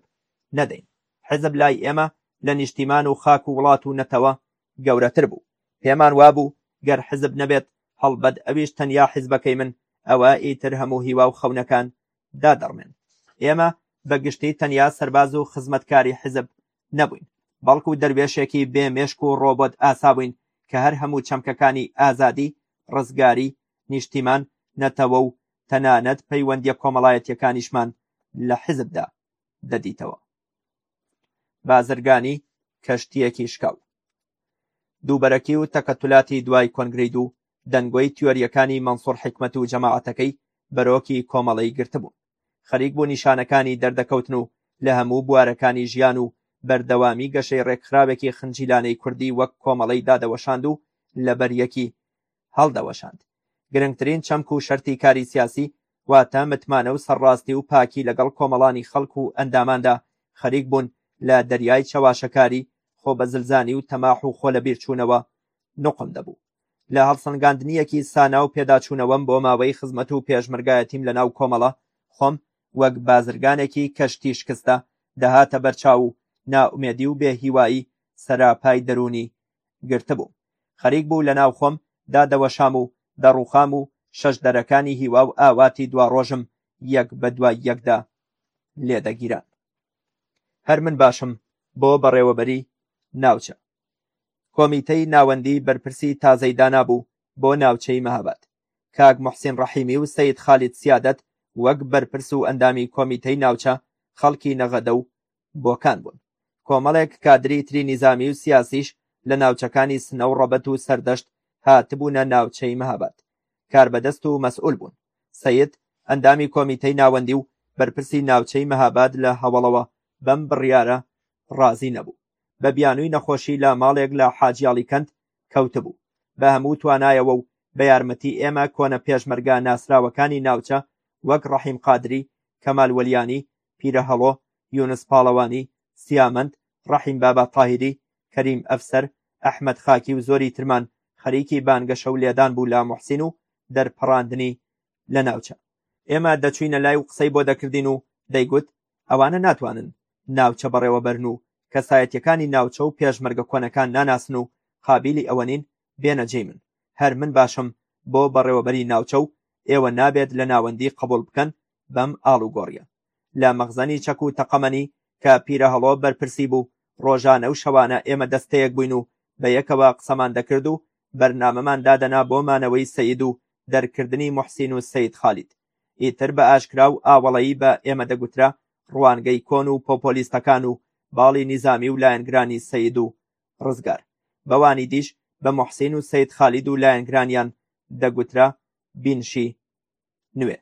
نەدەین. حیزب لای ئێمە لە نیشتیمان و خاک و وڵات و نەتەوە گەورەتر بوو. پێمان وابوو گەر حیزب نەبێت هەڵبەت ئەویش تەنیا حیزبەکەی من ئەوە ئیتر هەموو هیوا و خەونەکان دادەڕمێن ئێمە بە گشتی تەنیا سەرباز و خزمەتکاری حزب نەبووین بەڵکو دەروێشێکی بێ مێشک و ڕۆبۆت ئاسا بووین کە هەر هەموو چەمکەکانی ئازادی ڕزگاری نیشتیمان نەتەوە و تەنانەت پەیوەندیە کۆمەڵایەتیەکانیشمان لە حزبدا دەدیتەوە بازرگانی کەشتییەکی شکاو دووبەرەکی و تەکەتولاتی دوای کۆنگرید و دەنگۆی تیۆریەکانی مەنسوڕ حکمت و جەماعەتەکەی بەرۆکی کۆمەڵەی گرتبوون خەریک بوو نیشانەکانی دەردەکەوتن و لە هەموو بوارەکانی ژیان و بەردەوامی گەشەی ڕێکخراوێکی خنجیلانەی کوردی وەک کۆمەڵەی دادەوەشاند و لەبەریەکی هەڵدەوەشاند گرنگترین چەمک و شەرتی کاری سیاسی واتە متمانە و سەرڕاستی و پاکی لەگەڵ کۆمەڵانی خەڵک و ئەنداماندا خەریک بوون لە دەریای چەواشەکاری خۆ بە زلزانی و تەماح و خۆ لە بیرچوونەوە نوقم دەبوو لە هەڵسەنگاندنیەکی سانا و پێداچوونەوەم بۆ ماوەی خزمەت و پێشمرگایەتیم لە ناو کۆمەڵە خۆم وەک بازرگانێکی کەشتی شکستە دەهاتە بەرچاو و نائومێدی و بێهیوایی سەراپای دەروونی گرتبووم خەریک بوو لە ناو خۆم دا دەوەشام و دەڕووخام و شەش دەرەکانی هیوا و ئاواتی دوا ڕۆژم یەک بە دوای یەکدا لێدەگیران هەر من باشم بۆ بەڕێوەبەری ناوچە کۆمیتەی ناوەندی بەرپرسی تازەی دانابوو بۆ ناوچەی مەهاباد کاک محسین ڕەحیمی و سید خالید سیادەت وەک بەرپرس و ئەندامی کۆمیتەی ناوچە خەڵکی نەغەدە و بۆکان بوون. کۆمەڵێک کادری تری نیزامی و سیاسیش لە ناوچەکانی سنە و ڕەبەت و سەردەشت هاتبوونە ناوچەی مهاباد. کاربەدەست و مەسئول بوون. سەید ئەندامی کۆمیتەی ناوەندی و بەرپرسی ناوچەی مهاباد لە هەوەڵەوە بەم بڕیارە ڕازی نەبوو. بە بیانووی نەخۆشی لە ماڵێک لە حاجیاڵی کەند کەوتبوو. بە هەموو توانایەوە و بە یارمەتی ئێمە کۆنە پێشمەرگە ناسراوەکانی ناوچە وەک ڕەحیم قادری، کەمال وەلیانی، پیرەهەڵۆ، یونس پاڵەوانی، سیامەند، ڕەحیم بابا تاهیری، کەریم ئەفسەر، ئەحمەد خاکی و زۆری ترمان خەریکی بانگەشە و لێدان بوو لە موحسین و دەرپەڕاندنی لە ناوچە. ئێمە دەچووینە لای و قسەی بۆ دەکردین و دەیگوت ئەوانە ناتوانن ناوچە بەڕێوە بەرن و کەسایەتییەکانی ناوچە و پێشمەرگە کۆنەکان ناناسن و قابیلی ئەوە نین بێنە جێی من، هەر من باشم بۆ بەڕێوەبەری ناوچە و ئێوە نابێت لە ناوەندی قبوڵ بکەن بەم ئاڵوگۆڕیە لە مەخزەنی چەک و تەقەمەنی کە پیرەهەڵۆ بەرپرسی بوو، ڕۆژانە و شەوانە ئێمە دەستەیەک بووین و بەیەکەوە قسەمان دەکرد و بەرنامەمان دادەنا بۆ مانەوەی سەید و دەرکردنی موحسین و سەید خالید. ئیتر بە ئاشکرا و ئاوەڵەیی بە ئێمە دەگوترا ڕوانگەی کۆن و پۆپۆلیستەکان و باڵی نیزامی و لایەنگرانی سەید و ڕزگار. بەوانی دیش، بە موحسین و سەید خالید و لایەنگرانیان، دەگوترا بینشی نوێ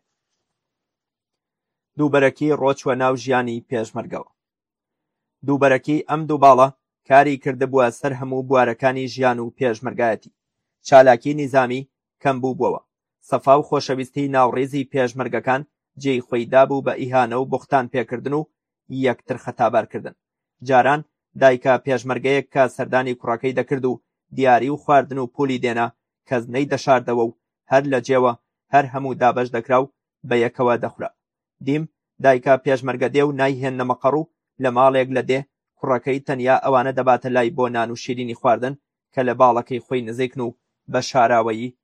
دووبەرەکی ڕۆچوە ناو ژیانی پێشمەرگەوە دووبەرەکی ئەم دوو باڵە کاری کردبووە سەر هەموو بوارەکانی ژیان و پێشمەرگایەتی چالاکی نیزامی کەم بوو بووەوە سەفا و خۆشەویستی ناوڕیزی پێشمەرگەکان جێی خۆی دابوو بە ئیهانە و بوختان پێکردن و یەکتر خەتابار کردن. جاران دایکە پێشمەرگەیەک کە سەردانی کوڕەکەی دەکرد و دیاری و خواردن و پولی دێنا کەس نەی دەشاردەوە و هەر لە جێوە هەر هەموو دابەش دەکرا و بە یەکەوە دەخورا. دیم دایکە پێشمەرگە دێ و نایهێننە مەقەڕ و لە ماڵێک لە دێ کوڕەکەی تەنیا ئەوانە دەباتە لای بۆ نان و شیرینی خواردن کە لە باڵەکەی خۆی نزیکن و بە شاراوەیی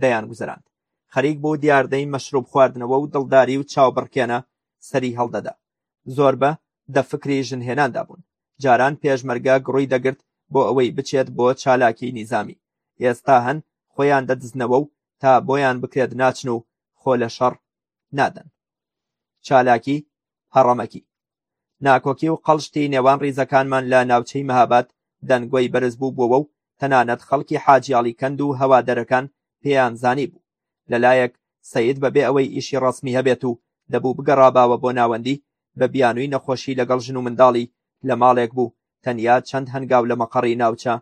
دەیان گوزەراند. خەریک بوو دیاردەی مەشروب خواردنەوە و دڵداری و چاوبڕکێنە سەری هەڵدەدا. زۆربە دە فکری ژن هێناندا بوون. جاران پێشمەرگە گڕی دەگرت بۆ ئەوەی بچێت بۆ چالاکی نیزامی. ئێستا هەن خۆیان دەدزنەوە و تا بۆیان بکرێت ناچن و خۆ لە شەڕ نادەن. چالاکی هەڕەمەکی ناکۆکی و قەڵشتی نێوان ڕیزەکانمان لە ناوچەی مەهاباد دەنگۆی بەرز بوو بووەوە و تەنانەت خەڵکی حاجیاڵی کەند و هەوادەرەکان پێیان زانی بوو لەلایەک سەید بەبێ ئەوەی ئیشی ڕەسمی هەبێت و دەبوو بگەڕاباوە بۆ ناوەندی، بە بیانووی نەخۆشی لەگەڵ ژن و منداڵی لە ماڵێک بوو تەنیا چەند هەنگاو لە مەقەڕی ناوچە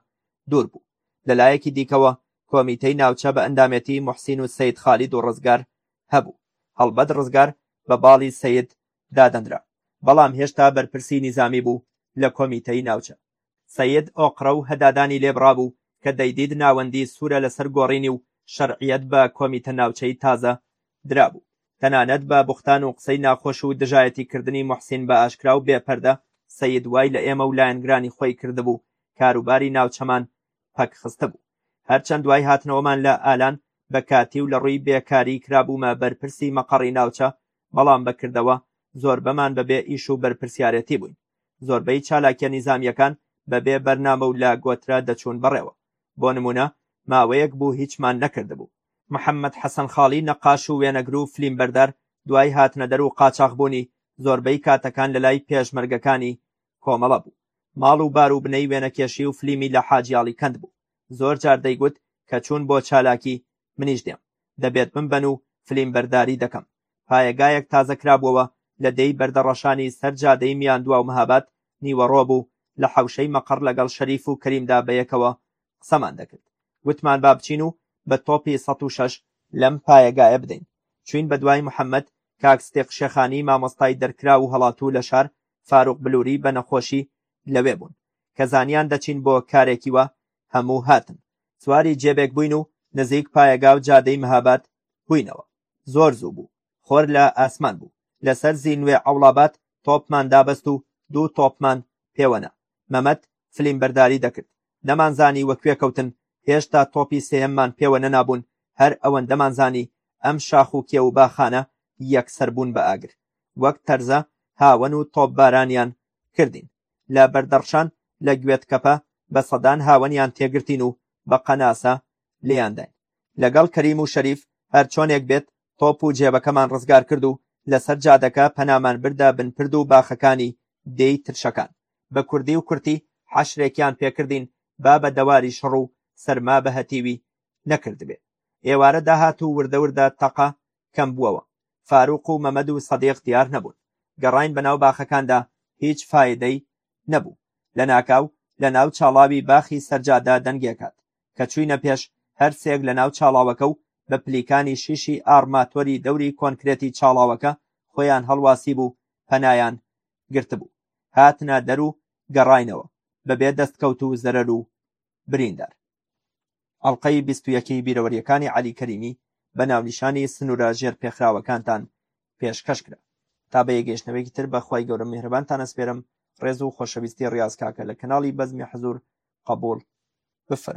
دوور بوو. لەلایەکی دیکەوە کۆمیتەی ناوچە بە ئەندامێتی موحسین و سەید خالید و ڕزگار هەبوو. هەڵبەت ڕزگار بە باڵی سەید دادەنرا، بەڵام هێشتا بەرپرسی نیزامی بوو لە کۆمیتەی ناوچە. سەید ئۆقرە و هەدادانی لێ بڕابوو کە دەیدیت ناوەندی سوورە لەسەر گۆڕینی و شەرعیەت بە کۆمیتە ناوچەی تازە درابوو. تەنانەت بە بوختان و قسەی ناخۆش و دژایەتی کردنی موحسین بە ئاشکرا و بێ پەردە، سەید وای لە ئێمە و لایەنگرانی خۆی کردبوو کاروباری ناوچەمان پەکخستە بوو هەرچەند دوای هاتنەوەمان لە ئالان بە کاتی و لە ڕووی بێکاری کرابوومە بەرپرسی مەقەڕی ناوچە بەڵام بەکردەوە زۆربەمان بەبێ ئیش و بەرپرسیارەتی بووین زۆربەی چالاکیە نیزامیەکان بەبێ بەرنامە و لە گۆترە دەچوون بەڕێوە بۆ نمونە ماوەیەک بوو هیچمان نەکردبوو محەممەد حەسەن خاڵی نەقاش و وێنەگر و فلیم بەردار دوای هاتنەدەر و قاچاخبوونی زۆربەی کاتەکان لەلای پێشمەرگەکانی کۆمەڵە بوو ماڵ و بار و بنەی وێنەکێشی و فلیمی لە حاجیاڵی کەند بوو زۆر جار دەیگوت کە چوون بۆ چالاکی منیش دێم دەبێت بمبەن و فلیم بەرداری دەکەم پایەگایەک تازە کرابووەوە لە دێی بەردەڕەشانی سەر جادەی میان دوا و مەهابات نیوەڕۆ بوو لە حەوشەی مەقڕ لەگەڵ شەریف و کەریمدا بەیەکەوە قسەمان دەکرد گوتمان با بچین و بە تۆپی سەد و شەش لەم پایەگایە بدەین چوین بە دوای محەممەد کاک ستێق شێخانی مامۆستای دەرکراو و هەڵاتوو لە شار فاروق بلوری بە نەخۆشی لەوێ بوون کە زانیان دەچین بۆ کارێکی وا هەموو هاتن سواری جێبێک بووین و نزیک پایەگا و جادەی مهاباد بووینەوە زۆر زوو بوو خۆر لە ئاسمان بوو لەسەر زینوێ عەوڵابات تۆپمان دابەست و دوو تۆپمان پێوەنا مەمەد فلیم بەرداری دەکرد نەمانزانی وەکوێ کەوتن هێشتا تۆپی سێممان پێوە نەنابوون هەر ئەوەندەمانزانی ئەم شاخ و کێ و باخانە یەکسەر بوون بە ئاگر وەک تەرزە هاوەن و تۆپبارانیان کردین لە بەردەڕشان لە گوێتکەپە بە سەدان هاوەنیان تێگرتین و بە قەناسە لێیانداین لەگەڵ کەریم و شەریف هەرچۆنێک بێت تۆپ و جێبەکەمان ڕزگار کرد و لەسەر جادەکە پەنامان بردە بنپرد و باخەکانی دێی ترشەکان بە کوردی و کورتی حەشرێکیان پێکردین با بە دەواری شەڕ و سەرما بە هەتیوی نەکردبێ ئێوارە داهات و وردە وردە تەقە کەم بووەوە فاروق و مەمەد و سەدیق دیار نەبوون گەڕاین بەناو باخەکاندا هیچ فایدەی نەبوو لەناکاو لەناو چاڵاوی باخی سەرجادە دەنگێکات کە چووینە پێش هەرسێک لەناو چاڵاوەکە و بە پلیکانی شیشی ئاڕماتۆری دەوری کۆنکرێتی چاڵاوەکە خۆیان هەڵواسی بوو پەنایان گرتبوو هاتنە دەر و گەڕاینەوە بەبێ دەستکەوت و زەرەر و بریندار. ئەڵقەی بیست و یەکەی بیرەوەرییەکانی عەلی کەریمی بە ناونیشانی سنوورە ژێرپێخراوەکانتان پێشکەش کرا. تا بە یەکگەیشتنەوەیەکی تر بە خوای گەورە میهرەبانتان ئەسپێرم، ڕێز و خۆشەویستی ڕیاز کاکە لە کەناڵی بەزمی حزوور قەبووڵ بفەرموون.